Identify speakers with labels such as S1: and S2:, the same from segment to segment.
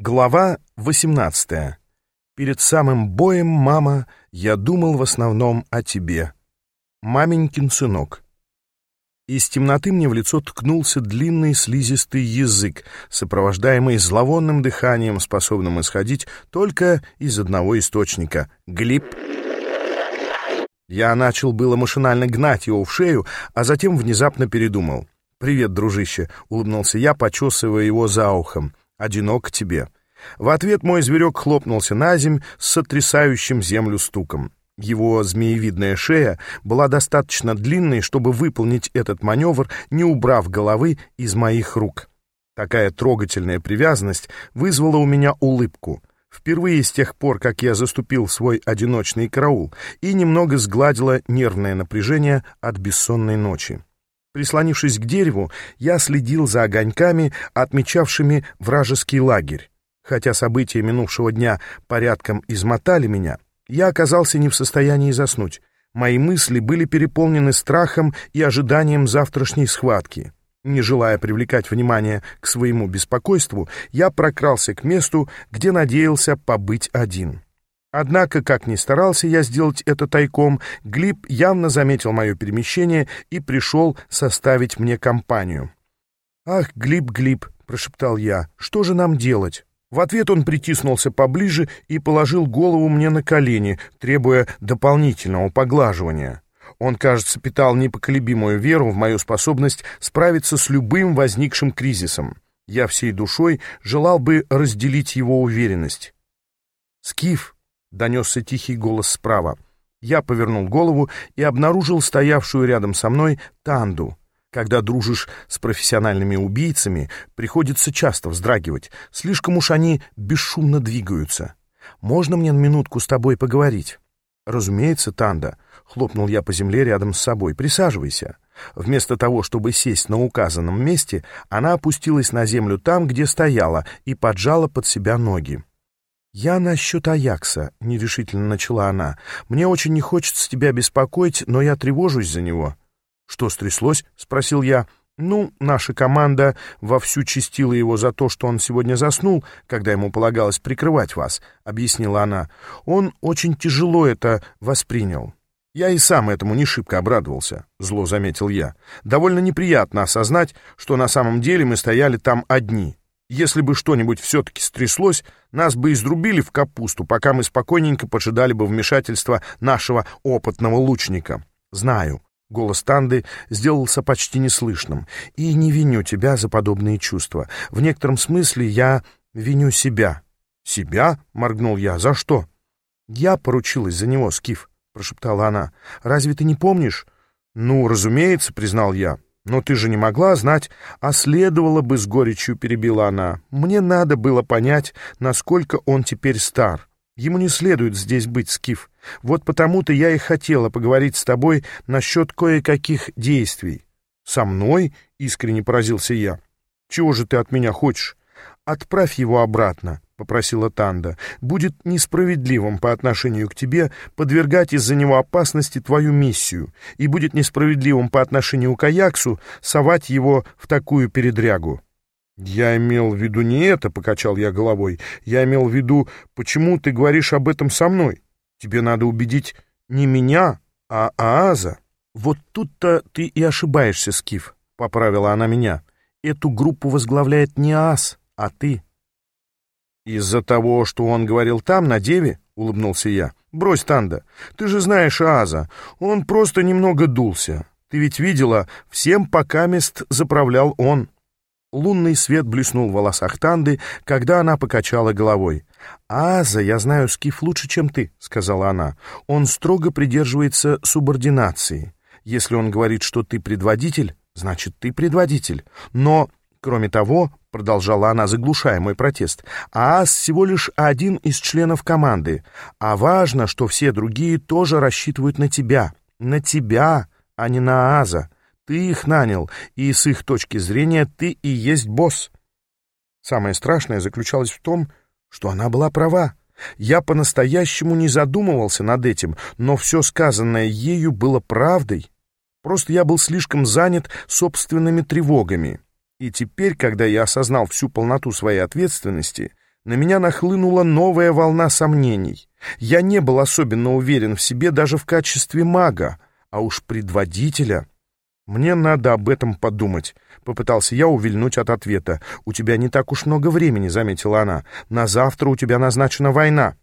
S1: Глава 18. Перед самым боем, мама, я думал в основном о тебе. Маменькин сынок. Из темноты мне в лицо ткнулся длинный слизистый язык, сопровождаемый зловонным дыханием, способным исходить только из одного источника — глип. Я начал было машинально гнать его в шею, а затем внезапно передумал. «Привет, дружище», — улыбнулся я, почесывая его за ухом одинок тебе». В ответ мой зверек хлопнулся на земь с сотрясающим землю стуком. Его змеевидная шея была достаточно длинной, чтобы выполнить этот маневр, не убрав головы из моих рук. Такая трогательная привязанность вызвала у меня улыбку. Впервые с тех пор, как я заступил свой одиночный караул, и немного сгладила нервное напряжение от бессонной ночи. Прислонившись к дереву, я следил за огоньками, отмечавшими вражеский лагерь. Хотя события минувшего дня порядком измотали меня, я оказался не в состоянии заснуть. Мои мысли были переполнены страхом и ожиданием завтрашней схватки. Не желая привлекать внимание к своему беспокойству, я прокрался к месту, где надеялся побыть один. Однако, как ни старался я сделать это тайком, Глиб явно заметил мое перемещение и пришел составить мне компанию. «Ах, Глиб, Глиб!» — прошептал я. «Что же нам делать?» В ответ он притиснулся поближе и положил голову мне на колени, требуя дополнительного поглаживания. Он, кажется, питал непоколебимую веру в мою способность справиться с любым возникшим кризисом. Я всей душой желал бы разделить его уверенность. «Скиф!» — донесся тихий голос справа. Я повернул голову и обнаружил стоявшую рядом со мной Танду. Когда дружишь с профессиональными убийцами, приходится часто вздрагивать. Слишком уж они бесшумно двигаются. «Можно мне на минутку с тобой поговорить?» «Разумеется, Танда», — хлопнул я по земле рядом с собой. «Присаживайся». Вместо того, чтобы сесть на указанном месте, она опустилась на землю там, где стояла, и поджала под себя ноги. «Я насчет Аякса», — нерешительно начала она. «Мне очень не хочется тебя беспокоить, но я тревожусь за него». «Что стряслось?» — спросил я. «Ну, наша команда вовсю чистила его за то, что он сегодня заснул, когда ему полагалось прикрывать вас», — объяснила она. «Он очень тяжело это воспринял». «Я и сам этому не шибко обрадовался», — зло заметил я. «Довольно неприятно осознать, что на самом деле мы стояли там одни, если бы что-нибудь все-таки стряслось, нас бы изрубили в капусту, пока мы спокойненько поджидали бы вмешательства нашего опытного лучника. Знаю, голос Танды сделался почти неслышным, и не виню тебя за подобные чувства. В некотором смысле я виню себя. Себя? моргнул я. За что? Я поручилась за него, Скиф, прошептала она. Разве ты не помнишь? Ну, разумеется, признал я. «Но ты же не могла знать, а следовало бы с горечью», — перебила она. «Мне надо было понять, насколько он теперь стар. Ему не следует здесь быть, Скиф. Вот потому-то я и хотела поговорить с тобой насчет кое-каких действий». «Со мной?» — искренне поразился я. «Чего же ты от меня хочешь?» «Отправь его обратно», — попросила Танда. «Будет несправедливым по отношению к тебе подвергать из-за него опасности твою миссию, и будет несправедливым по отношению к Аяксу совать его в такую передрягу». «Я имел в виду не это», — покачал я головой. «Я имел в виду, почему ты говоришь об этом со мной? Тебе надо убедить не меня, а Ааза». «Вот тут-то ты и ошибаешься, Скиф», — поправила она меня. «Эту группу возглавляет не Аас, а ты?» «Из-за того, что он говорил там, на деве?» — улыбнулся я. «Брось, Танда, ты же знаешь Аза. Он просто немного дулся. Ты ведь видела, всем пока мест заправлял он». Лунный свет блеснул в волосах Танды, когда она покачала головой. «Аза, я знаю Скиф лучше, чем ты», — сказала она. «Он строго придерживается субординации. Если он говорит, что ты предводитель, значит, ты предводитель. Но Кроме того, продолжала она, заглушая мой протест, ААС всего лишь один из членов команды, а важно, что все другие тоже рассчитывают на тебя. На тебя, а не на ААЗа. Ты их нанял, и с их точки зрения ты и есть босс. Самое страшное заключалось в том, что она была права. Я по-настоящему не задумывался над этим, но все сказанное ею было правдой. Просто я был слишком занят собственными тревогами. И теперь, когда я осознал всю полноту своей ответственности, на меня нахлынула новая волна сомнений. Я не был особенно уверен в себе даже в качестве мага, а уж предводителя. Мне надо об этом подумать. Попытался я увильнуть от ответа. «У тебя не так уж много времени», — заметила она. «На завтра у тебя назначена война».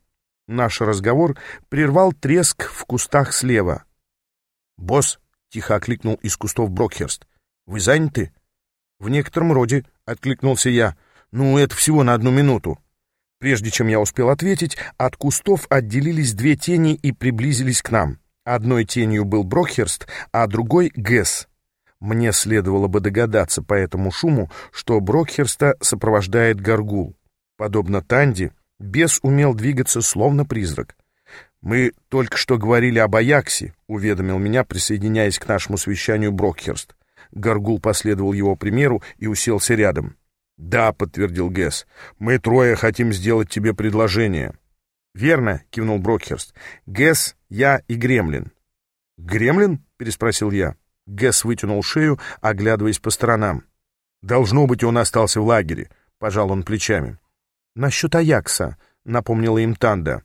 S1: Наш разговор прервал треск в кустах слева. «Босс», — тихо окликнул из кустов Брокхерст, — «вы заняты?» «В некотором роде», — откликнулся я. «Ну, это всего на одну минуту». Прежде чем я успел ответить, от кустов отделились две тени и приблизились к нам. Одной тенью был Брокхерст, а другой — Гэс. Мне следовало бы догадаться по этому шуму, что Брокхерста сопровождает Гаргул. Подобно Танди, бес умел двигаться словно призрак. «Мы только что говорили об Аяксе», — уведомил меня, присоединяясь к нашему совещанию Брокхерст. Гаргул последовал его примеру и уселся рядом. «Да», — подтвердил Гэс, — «мы трое хотим сделать тебе предложение». «Верно», — кивнул Брокхерст. «Гэс, я и Гремлин». «Гремлин?» — переспросил я. Гэс вытянул шею, оглядываясь по сторонам. «Должно быть, он остался в лагере», — пожал он плечами. «Насчет Аякса», — напомнила им Танда.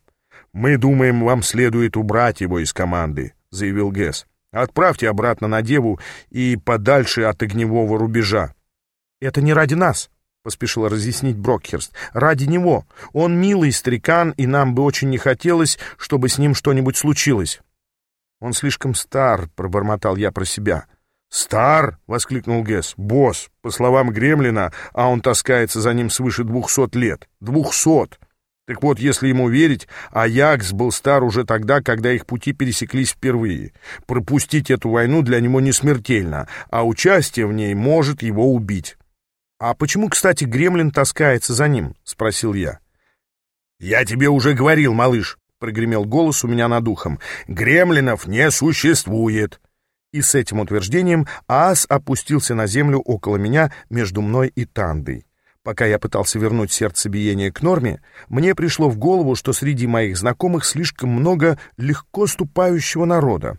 S1: «Мы думаем, вам следует убрать его из команды», — заявил Гэс. «Отправьте обратно на Деву и подальше от огневого рубежа». «Это не ради нас», — поспешил разъяснить Брокхерст. «Ради него. Он милый старикан, и нам бы очень не хотелось, чтобы с ним что-нибудь случилось». «Он слишком стар», — пробормотал я про себя. «Стар!» — воскликнул Гесс. «Босс, по словам Гремлина, а он таскается за ним свыше двухсот лет. Двухсот!» Так вот, если ему верить, Аякс был стар уже тогда, когда их пути пересеклись впервые. Пропустить эту войну для него не смертельно, а участие в ней может его убить. «А почему, кстати, Гремлин таскается за ним?» — спросил я. «Я тебе уже говорил, малыш», — прогремел голос у меня над ухом. «Гремлинов не существует». И с этим утверждением Аас опустился на землю около меня между мной и Тандой. Пока я пытался вернуть сердцебиение к норме, мне пришло в голову, что среди моих знакомых слишком много легко ступающего народа.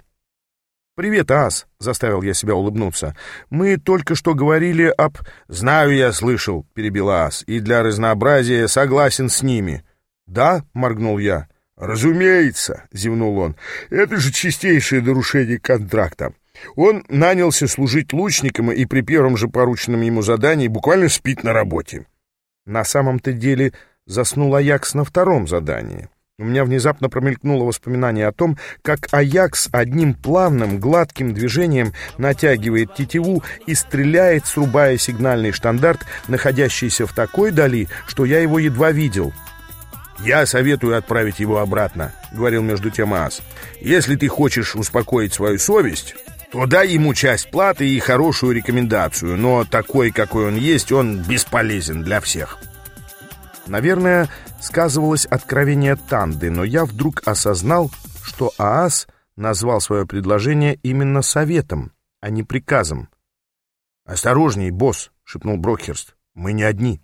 S1: «Привет, Ас», — заставил я себя улыбнуться. «Мы только что говорили об...» «Знаю, я слышал», — перебил Ас, — «и для разнообразия согласен с ними». «Да?» — моргнул я. «Разумеется», — зевнул он, — «это же чистейшее нарушение контракта. Он нанялся служить лучником и при первом же порученном ему задании буквально спит на работе. На самом-то деле заснул Аякс на втором задании. У меня внезапно промелькнуло воспоминание о том, как Аякс одним плавным, гладким движением натягивает тетиву и стреляет, срубая сигнальный штандарт, находящийся в такой дали, что я его едва видел. «Я советую отправить его обратно», — говорил между тем Ас. «Если ты хочешь успокоить свою совесть, то дай ему часть платы и хорошую рекомендацию, но такой, какой он есть, он бесполезен для всех. Наверное, сказывалось откровение Танды, но я вдруг осознал, что Аас назвал свое предложение именно советом, а не приказом. «Осторожней, босс!» — шепнул Брокхерст. «Мы не одни».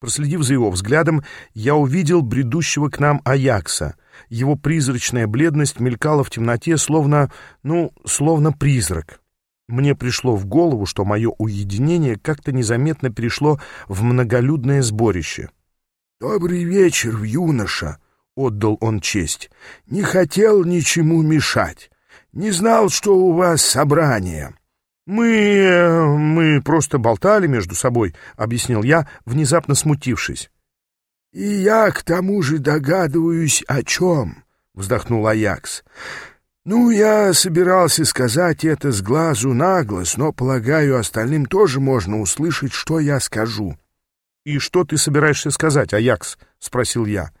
S1: Проследив за его взглядом, я увидел бредущего к нам Аякса — его призрачная бледность мелькала в темноте, словно, ну, словно призрак. Мне пришло в голову, что мое уединение как-то незаметно перешло в многолюдное сборище. «Добрый вечер, юноша!» — отдал он честь. «Не хотел ничему мешать. Не знал, что у вас собрание». «Мы... мы просто болтали между собой», — объяснил я, внезапно смутившись. «И я к тому же догадываюсь, о чем», — вздохнул Аякс. «Ну, я собирался сказать это с глазу на глаз, но, полагаю, остальным тоже можно услышать, что я скажу». «И что ты собираешься сказать, Аякс?» — спросил я.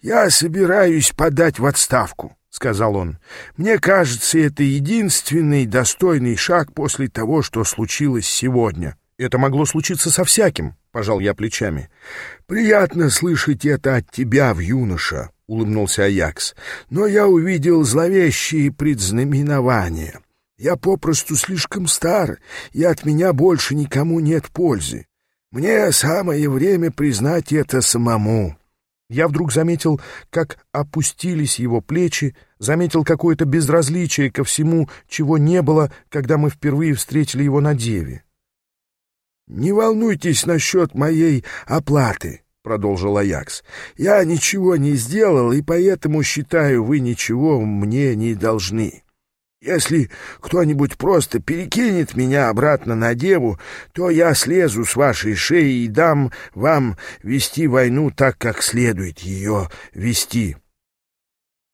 S1: «Я собираюсь подать в отставку», — сказал он. «Мне кажется, это единственный достойный шаг после того, что случилось сегодня». «Это могло случиться со всяким», — пожал я плечами. «Приятно слышать это от тебя, в юноша», — улыбнулся Аякс. «Но я увидел зловещие предзнаменования. Я попросту слишком стар, и от меня больше никому нет пользы. Мне самое время признать это самому». Я вдруг заметил, как опустились его плечи, заметил какое-то безразличие ко всему, чего не было, когда мы впервые встретили его на деве. «Не волнуйтесь насчет моей оплаты», — продолжил Аякс. «Я ничего не сделал, и поэтому считаю, вы ничего мне не должны. Если кто-нибудь просто перекинет меня обратно на деву, то я слезу с вашей шеи и дам вам вести войну так, как следует ее вести».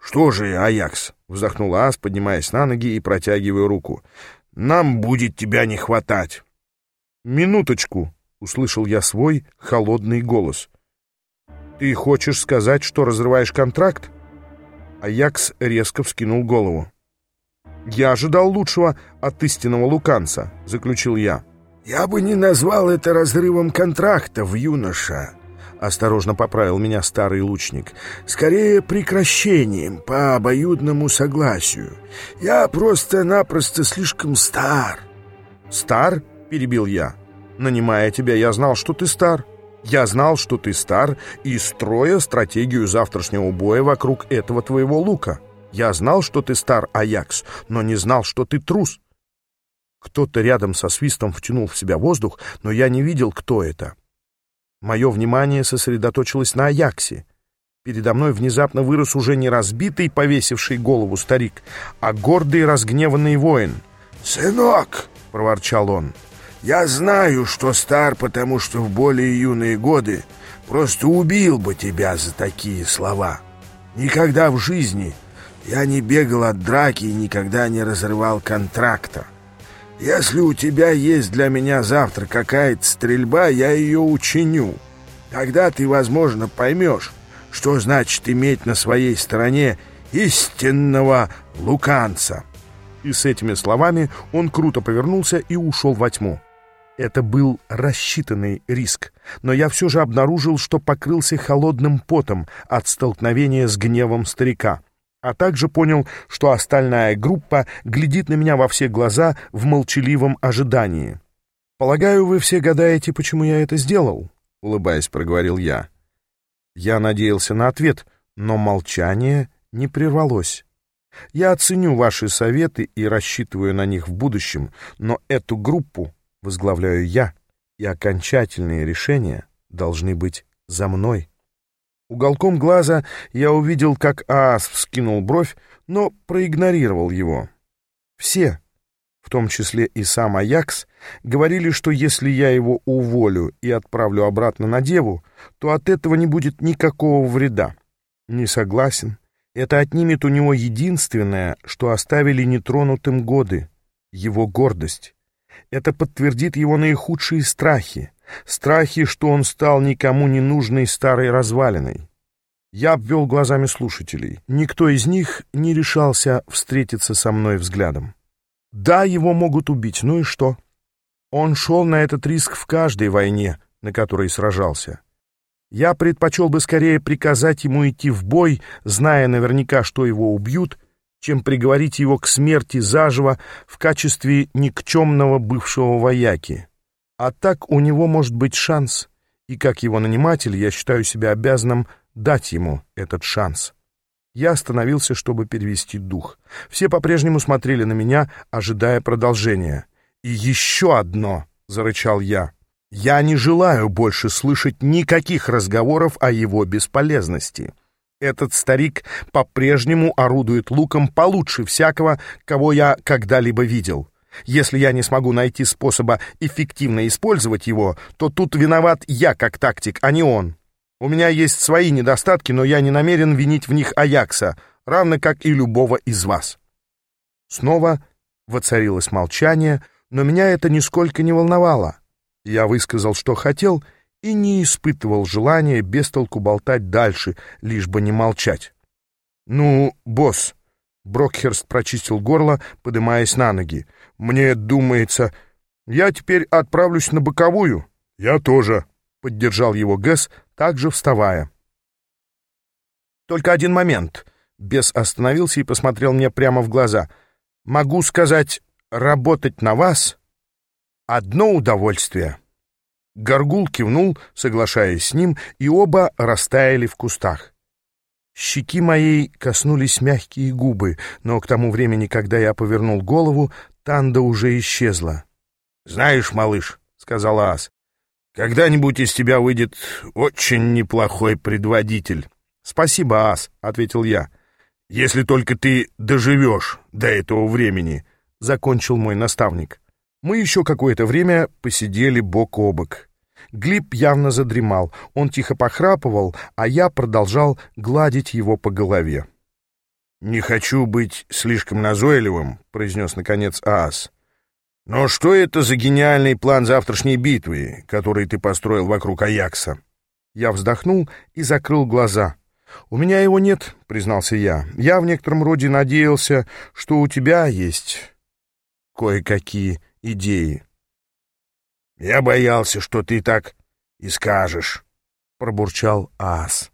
S1: «Что же, Аякс?» — вздохнул Ас, поднимаясь на ноги и протягивая руку. «Нам будет тебя не хватать». «Минуточку», — услышал я свой холодный голос. «Ты хочешь сказать, что разрываешь контракт?» Аякс резко вскинул голову. «Я ожидал лучшего от истинного луканца», — заключил я.
S2: «Я бы не назвал это разрывом контракта, в юноша», — осторожно поправил меня старый лучник. «Скорее прекращением по обоюдному согласию. Я просто-напросто слишком стар».
S1: «Стар?» — перебил я. «Нанимая тебя, я знал, что ты стар. Я знал, что ты стар, и строя стратегию завтрашнего боя вокруг этого твоего лука. Я знал, что ты стар, Аякс, но не знал, что ты трус». Кто-то рядом со свистом втянул в себя воздух, но я не видел, кто это. Мое внимание сосредоточилось на Аяксе. Передо мной внезапно вырос уже не разбитый, повесивший голову старик, а гордый разгневанный воин.
S2: «Сынок!» — проворчал он. «Я знаю, что стар, потому что в более юные годы просто убил бы тебя за такие слова. Никогда в жизни я не бегал от драки и никогда не разрывал контракта. Если у тебя есть для меня завтра какая-то стрельба, я ее учиню. Тогда ты, возможно, поймешь, что значит иметь на своей стороне истинного луканца».
S1: И с этими словами он круто повернулся и ушел во тьму. Это был рассчитанный риск, но я все же обнаружил, что покрылся холодным потом от столкновения с гневом старика а также понял, что остальная группа глядит на меня во все глаза в молчаливом ожидании. «Полагаю, вы все гадаете, почему я это сделал?» — улыбаясь, проговорил я. Я надеялся на ответ, но молчание не прервалось. Я оценю ваши советы и рассчитываю на них в будущем, но эту группу возглавляю я, и окончательные решения должны быть за мной. Уголком глаза я увидел, как Аас вскинул бровь, но проигнорировал его. Все, в том числе и сам Аякс, говорили, что если я его уволю и отправлю обратно на Деву, то от этого не будет никакого вреда. Не согласен. Это отнимет у него единственное, что оставили нетронутым годы — его гордость. Это подтвердит его наихудшие страхи — Страхи, что он стал никому не нужной старой развалиной. Я обвел глазами слушателей. Никто из них не решался встретиться со мной взглядом. Да, его могут убить, ну и что? Он шел на этот риск в каждой войне, на которой сражался. Я предпочел бы скорее приказать ему идти в бой, зная наверняка, что его убьют, чем приговорить его к смерти заживо в качестве никчемного бывшего вояки. А так у него может быть шанс, и как его наниматель я считаю себя обязанным дать ему этот шанс. Я остановился, чтобы перевести дух. Все по-прежнему смотрели на меня, ожидая продолжения. «И еще одно!» — зарычал я. «Я не желаю больше слышать никаких разговоров о его бесполезности. Этот старик по-прежнему орудует луком получше всякого, кого я когда-либо видел. Если я не смогу найти способа эффективно использовать его, то тут виноват я как тактик, а не он. У меня есть свои недостатки, но я не намерен винить в них Аякса, равно как и любого из вас. Снова воцарилось молчание, но меня это нисколько не волновало. Я высказал, что хотел, и не испытывал желания без толку болтать дальше, лишь бы не молчать. «Ну, босс», — Брокхерст прочистил горло, подымаясь на ноги, мне думается, я теперь отправлюсь на боковую. Я тоже, поддержал его Гэс, также вставая. Только один момент. Бес остановился и посмотрел мне прямо в глаза. Могу сказать, работать на вас — одно удовольствие. Горгул кивнул, соглашаясь с ним, и оба растаяли в кустах. Щеки моей коснулись мягкие губы, но к тому времени, когда я повернул голову, Танда уже исчезла. — Знаешь, малыш, — сказала Ас, —
S2: Когда-нибудь из тебя выйдет очень неплохой предводитель.
S1: Спасибо, Ас, — ответил я.
S2: Если только ты доживешь до этого времени, — закончил мой наставник.
S1: Мы еще какое-то время посидели бок о бок. Глиб явно задремал, он тихо похрапывал, а я продолжал гладить его по голове.
S2: «Не хочу быть слишком назойливым», — произнес наконец Аас. «Но что это за гениальный план завтрашней битвы, который ты построил вокруг Аякса?»
S1: Я вздохнул и закрыл глаза. «У меня его нет», — признался я. «Я в некотором роде надеялся, что у тебя есть кое-какие идеи».
S2: «Я боялся, что ты так и скажешь», —
S1: пробурчал Аас.